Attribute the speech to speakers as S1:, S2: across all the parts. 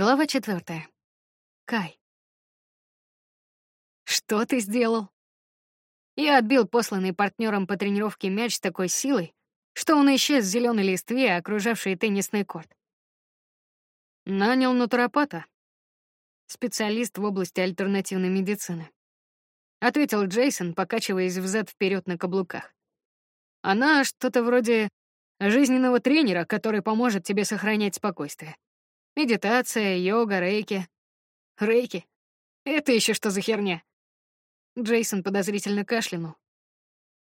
S1: Глава четвертая. Кай. Что ты сделал? Я отбил посланный партнером по тренировке мяч с такой силой, что он исчез в зеленой листве, окружавшей теннисный корт. Нанял натуропата, специалист в области альтернативной медицины. Ответил Джейсон, покачиваясь взад вперед на каблуках. Она что-то вроде жизненного тренера, который поможет тебе сохранять спокойствие. Медитация, йога, рейки. Рейки? Это еще что за херня? Джейсон подозрительно кашлянул.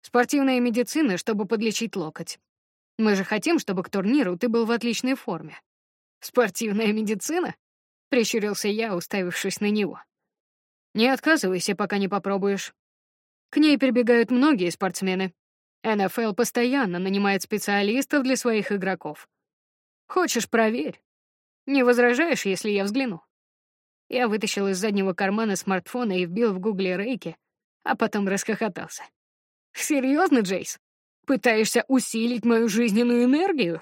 S1: Спортивная медицина, чтобы подлечить локоть. Мы же хотим, чтобы к турниру ты был в отличной форме. Спортивная медицина? Прищурился я, уставившись на него. Не отказывайся, пока не попробуешь. К ней прибегают многие спортсмены. НФЛ постоянно нанимает специалистов для своих игроков. Хочешь, проверь. Не возражаешь, если я взгляну? Я вытащил из заднего кармана смартфона и вбил в гугле рейки, а потом расхохотался. Серьезно, Джейс? Пытаешься усилить мою жизненную энергию?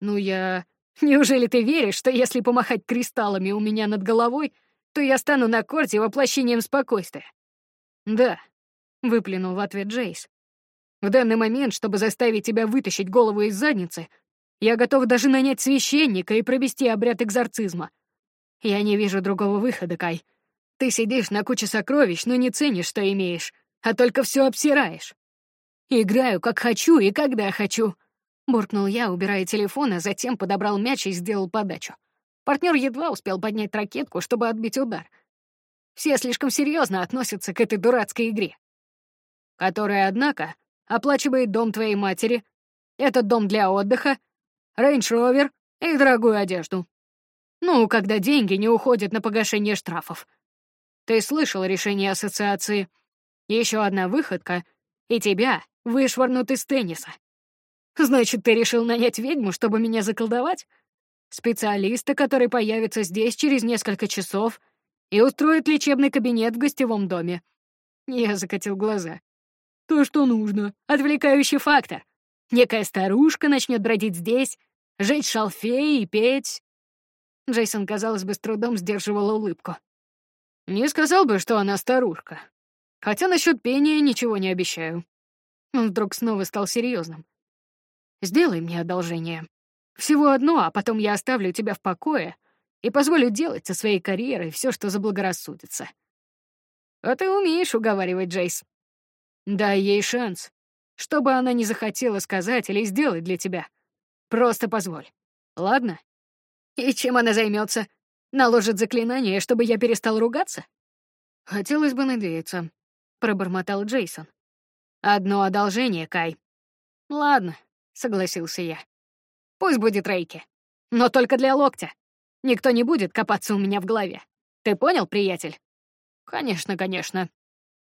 S1: Ну я... Неужели ты веришь, что если помахать кристаллами у меня над головой, то я стану на корте воплощением спокойствия? Да, выплюнул в ответ Джейс. В данный момент, чтобы заставить тебя вытащить голову из задницы, я готов даже нанять священника и провести обряд экзорцизма. Я не вижу другого выхода, Кай. Ты сидишь на куче сокровищ, но не ценишь, что имеешь, а только все обсираешь. Играю, как хочу и когда хочу. Буркнул я, убирая телефон, а затем подобрал мяч и сделал подачу. Партнер едва успел поднять ракетку, чтобы отбить удар. Все слишком серьезно относятся к этой дурацкой игре. Которая, однако, оплачивает дом твоей матери, этот дом для отдыха, рейндж-ровер и дорогую одежду. Ну, когда деньги не уходят на погашение штрафов. Ты слышал решение ассоциации. Еще одна выходка, и тебя вышвырнут из тенниса. Значит, ты решил нанять ведьму, чтобы меня заколдовать? Специалиста, который появится здесь через несколько часов и устроит лечебный кабинет в гостевом доме. Я закатил глаза. То, что нужно. Отвлекающий фактор. Некая старушка начнет бродить здесь, жить шалфей и петь. Джейсон, казалось бы, с трудом сдерживал улыбку. Не сказал бы, что она старушка. Хотя насчет пения ничего не обещаю. Он вдруг снова стал серьезным. Сделай мне одолжение. Всего одно, а потом я оставлю тебя в покое и позволю делать со своей карьерой все, что заблагорассудится. А ты умеешь уговаривать, Джейс. Дай ей шанс. Что бы она ни захотела сказать или сделать для тебя, просто позволь. Ладно? И чем она займется? Наложит заклинание, чтобы я перестал ругаться? Хотелось бы надеяться, пробормотал Джейсон. Одно одолжение, Кай. Ладно, согласился я. Пусть будет Рейки. Но только для локтя. Никто не будет копаться у меня в голове. Ты понял, приятель? Конечно, конечно.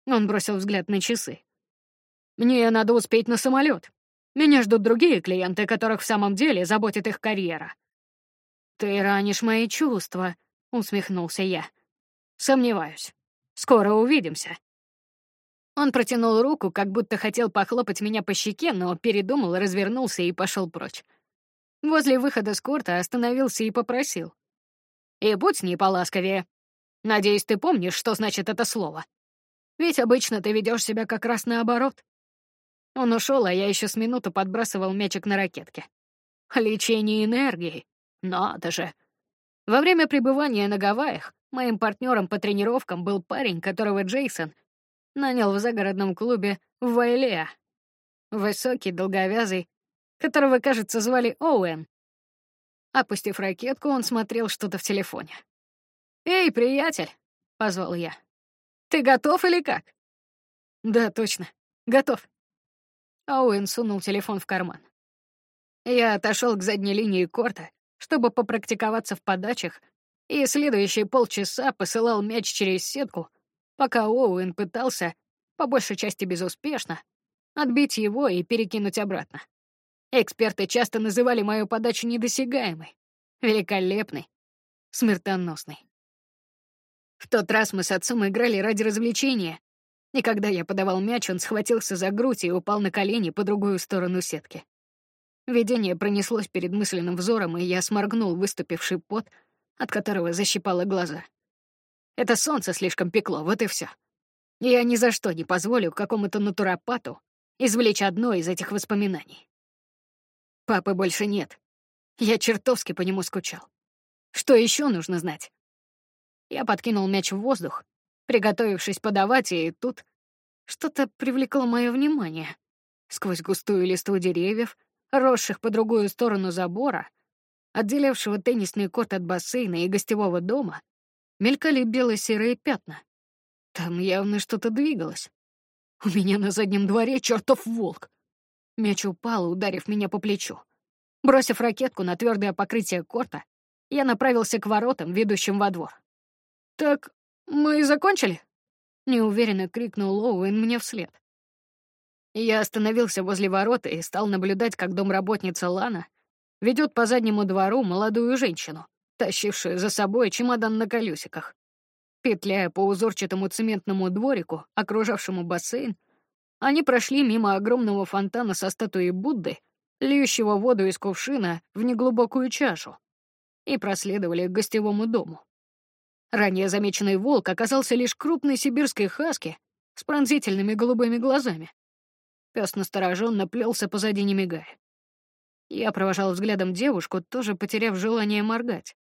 S1: Он бросил взгляд на часы. «Мне надо успеть на самолет. Меня ждут другие клиенты, которых в самом деле заботит их карьера». «Ты ранишь мои чувства», — усмехнулся я. «Сомневаюсь. Скоро увидимся». Он протянул руку, как будто хотел похлопать меня по щеке, но передумал, развернулся и пошел прочь. Возле выхода с корта остановился и попросил. «И будь с ней поласковее. Надеюсь, ты помнишь, что значит это слово». Ведь обычно ты ведешь себя как раз наоборот. Он ушел, а я еще с минуту подбрасывал мячик на ракетке. Лечение энергии. Надо же. Во время пребывания на Гавайях моим партнером по тренировкам был парень, которого Джейсон нанял в загородном клубе в Вайлеа. Высокий, долговязый, которого, кажется, звали Оуэн. Опустив ракетку, он смотрел что-то в телефоне. «Эй, приятель!» — позвал я. Ты готов или как? Да, точно. Готов. Оуэн сунул телефон в карман. Я отошел к задней линии корта, чтобы попрактиковаться в подачах, и следующие полчаса посылал мяч через сетку, пока Оуэн пытался, по большей части безуспешно, отбить его и перекинуть обратно. Эксперты часто называли мою подачу недосягаемой, великолепной, смертоносной. В тот раз мы с отцом играли ради развлечения. И когда я подавал мяч, он схватился за грудь и упал на колени по другую сторону сетки. Видение пронеслось перед мысленным взором, и я сморгнул выступивший пот, от которого защипало глаза. Это солнце слишком пекло, вот и все. Я ни за что не позволю какому-то натуропату извлечь одно из этих воспоминаний. Папы больше нет. Я чертовски по нему скучал. Что еще нужно знать? Я подкинул мяч в воздух, приготовившись подавать, и тут что-то привлекло мое внимание. Сквозь густую листву деревьев, росших по другую сторону забора, отделявшего теннисный корт от бассейна и гостевого дома, мелькали бело-серые пятна. Там явно что-то двигалось. У меня на заднем дворе чертов волк. Мяч упал, ударив меня по плечу. Бросив ракетку на твердое покрытие корта, я направился к воротам, ведущим во двор. «Так мы закончили?» — неуверенно крикнул Оуэн мне вслед. Я остановился возле ворот и стал наблюдать, как домработница Лана ведет по заднему двору молодую женщину, тащившую за собой чемодан на колесиках. Петляя по узорчатому цементному дворику, окружавшему бассейн, они прошли мимо огромного фонтана со статуей Будды, льющего воду из кувшина в неглубокую чашу, и проследовали к гостевому дому. Ранее замеченный волк оказался лишь крупной сибирской хаски с пронзительными голубыми глазами. Пес настороженно плелся позади, не мигая. Я провожал взглядом девушку, тоже потеряв желание моргать.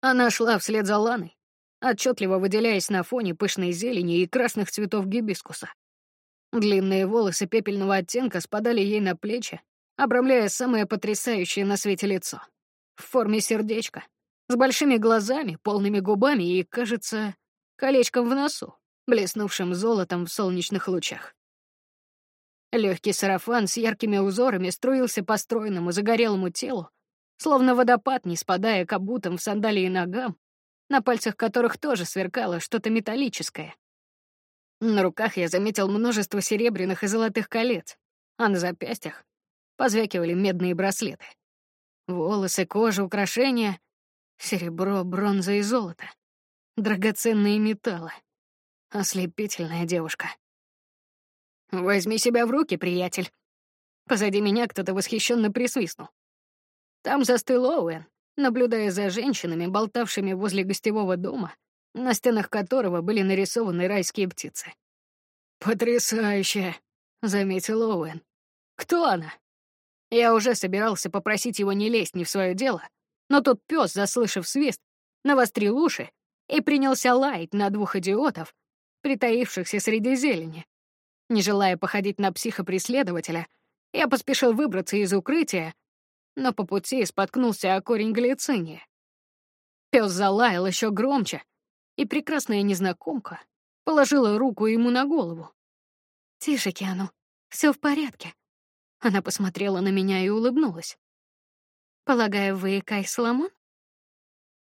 S1: Она шла вслед за Ланой, отчетливо выделяясь на фоне пышной зелени и красных цветов гибискуса. Длинные волосы пепельного оттенка спадали ей на плечи, обрамляя самое потрясающее на свете лицо. В форме сердечка, с большими глазами, полными губами и, кажется, колечком в носу, блеснувшим золотом в солнечных лучах. Легкий сарафан с яркими узорами струился по стройному загорелому телу, словно водопад, не спадая к обутым в сандалии ногам, на пальцах которых тоже сверкало что-то металлическое. На руках я заметил множество серебряных и золотых колец, а на запястьях позвякивали медные браслеты. Волосы, кожа, украшения — серебро, бронза и золото. Драгоценные металлы. Ослепительная девушка. «Возьми себя в руки, приятель». Позади меня кто-то восхищенно присвистнул. Там застыл Оуэн, наблюдая за женщинами, болтавшими возле гостевого дома, на стенах которого были нарисованы райские птицы. «Потрясающе!» — заметил Оуэн. «Кто она?» Я уже собирался попросить его не лезть не в свое дело, но тот пес, заслышав свист, навострил уши и принялся лаять на двух идиотов, притаившихся среди зелени. Не желая походить на психопреследователя, я поспешил выбраться из укрытия, но по пути споткнулся о корень глициния. Пес залаял еще громче, и прекрасная незнакомка положила руку ему на голову. «Тише, Киану, все в порядке». Она посмотрела на меня и улыбнулась. «Полагаю, вы Кай Соломон?»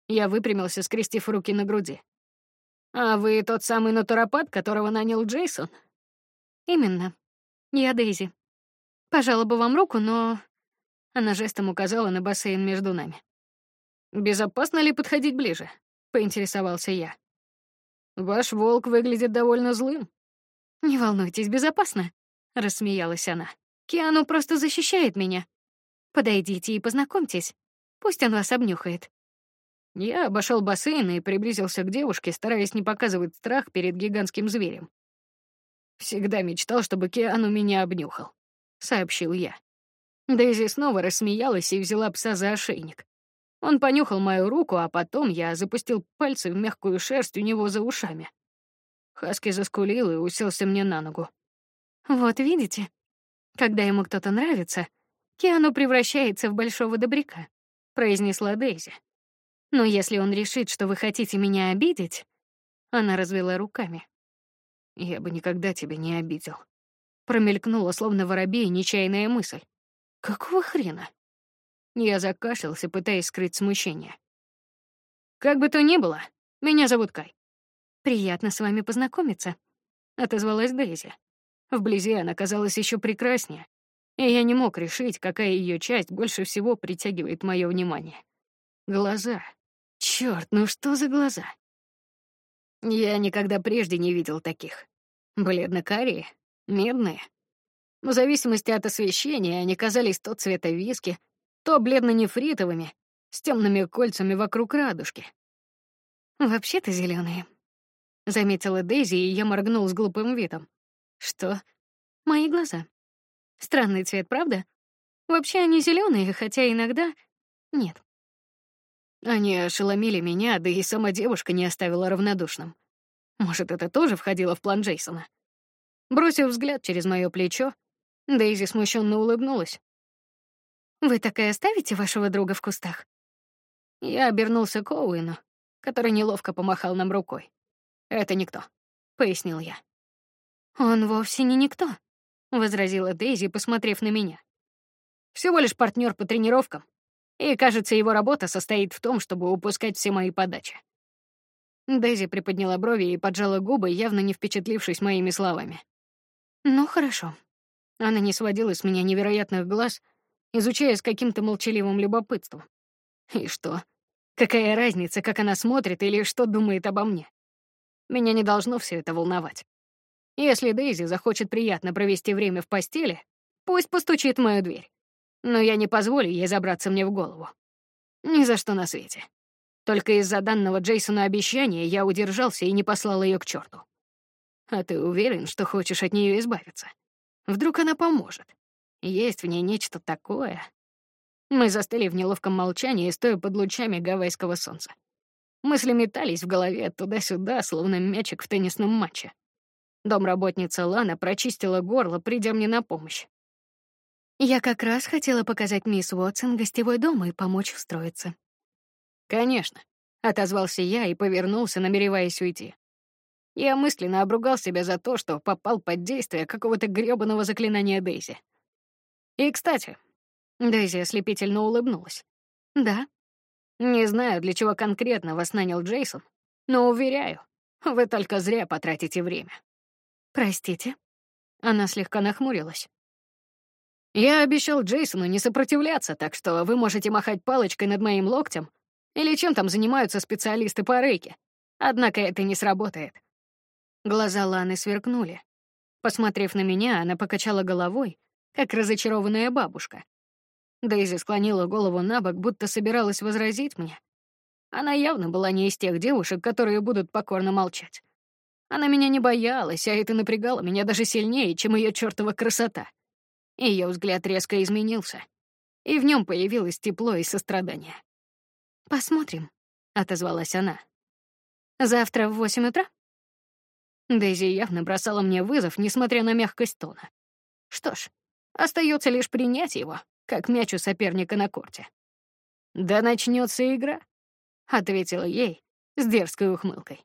S1: Я выпрямился, скрестив руки на груди. «А вы тот самый натуропат, которого нанял Джейсон?» Именно. Я Дейзи. Пожала бы вам руку, но... Она жестом указала на бассейн между нами. «Безопасно ли подходить ближе?» — поинтересовался я. «Ваш волк выглядит довольно злым». «Не волнуйтесь, безопасно», — рассмеялась она. «Киану просто защищает меня. Подойдите и познакомьтесь. Пусть он вас обнюхает». Я обошел бассейн и приблизился к девушке, стараясь не показывать страх перед гигантским зверем. Всегда мечтал, чтобы Киану меня обнюхал, сообщил я. Дейзи снова рассмеялась и взяла пса за ошейник. Он понюхал мою руку, а потом я запустил пальцы в мягкую шерсть у него за ушами. Хаски заскулил и уселся мне на ногу. Вот видите, когда ему кто-то нравится, Киану превращается в большого добряка, произнесла Дейзи. Но если он решит, что вы хотите меня обидеть, она развела руками. Я бы никогда тебя не обидел. Промелькнула, словно воробей, нечаянная мысль. Какого хрена? Я закашлялся, пытаясь скрыть смущение. Как бы то ни было, меня зовут Кай. Приятно с вами познакомиться, отозвалась Дейзи. Вблизи она казалась еще прекраснее, и я не мог решить, какая ее часть больше всего притягивает мое внимание. Глаза. Черт, ну что за глаза? Я никогда прежде не видел таких. Бледно-карие, медные. В зависимости от освещения они казались то цвета виски, то бледно-нефритовыми, с темными кольцами вокруг радужки. Вообще-то зеленые, заметила Дейзи, и я моргнул с глупым видом. Что? Мои глаза. Странный цвет, правда? Вообще они зеленые, хотя иногда нет. Они ошеломили меня, да и сама девушка не оставила равнодушным. Может, это тоже входило в план Джейсона? Бросив взгляд через мое плечо, Дейзи смущенно улыбнулась. Вы так и оставите вашего друга в кустах? Я обернулся к Оуэну, который неловко помахал нам рукой. Это никто, пояснил я. Он вовсе не никто, возразила Дейзи, посмотрев на меня. Всего лишь партнер по тренировкам, и, кажется, его работа состоит в том, чтобы упускать все мои подачи. Дейзи приподняла брови и поджала губы, явно не впечатлившись моими словами. Ну хорошо. Она не сводила с меня невероятных глаз, изучая с каким-то молчаливым любопытством. И что? Какая разница, как она смотрит или что думает обо мне? Меня не должно все это волновать. Если Дейзи захочет приятно провести время в постели, пусть постучит в мою дверь. Но я не позволю ей забраться мне в голову. Ни за что на свете. Только из-за данного Джейсону обещания я удержался и не послал ее к черту. А ты уверен, что хочешь от нее избавиться? Вдруг она поможет? Есть в ней нечто такое. Мы застыли в неловком молчании, стоя под лучами гавайского солнца. Мысли метались в голове туда-сюда, словно мячик в теннисном матче. Домработница Лана прочистила горло, придя мне на помощь. Я как раз хотела показать мисс Уотсон гостевой дом и помочь устроиться. Конечно, отозвался я и повернулся, намереваясь уйти. Я мысленно обругал себя за то, что попал под действие какого-то грёбаного заклинания Дейзи. И, кстати, Дейзи ослепительно улыбнулась. Да, не знаю, для чего конкретно вас нанял Джейсон, но уверяю, вы только зря потратите время. Простите. Она слегка нахмурилась. Я обещал Джейсону не сопротивляться, так что вы можете махать палочкой над моим локтем или чем там занимаются специалисты по рейке. Однако это не сработает. Глаза Ланы сверкнули. Посмотрев на меня, она покачала головой, как разочарованная бабушка. Дейзи склонила голову на бок, будто собиралась возразить мне. Она явно была не из тех девушек, которые будут покорно молчать. Она меня не боялась, а это напрягало меня даже сильнее, чем ее чертова красота. Ее взгляд резко изменился, и в нем появилось тепло и сострадание. «Посмотрим», — отозвалась она. «Завтра в восемь утра?» Дейзи явно бросала мне вызов, несмотря на мягкость тона. Что ж, остается лишь принять его, как мяч у соперника на корте. «Да начнется игра», — ответила ей с дерзкой ухмылкой.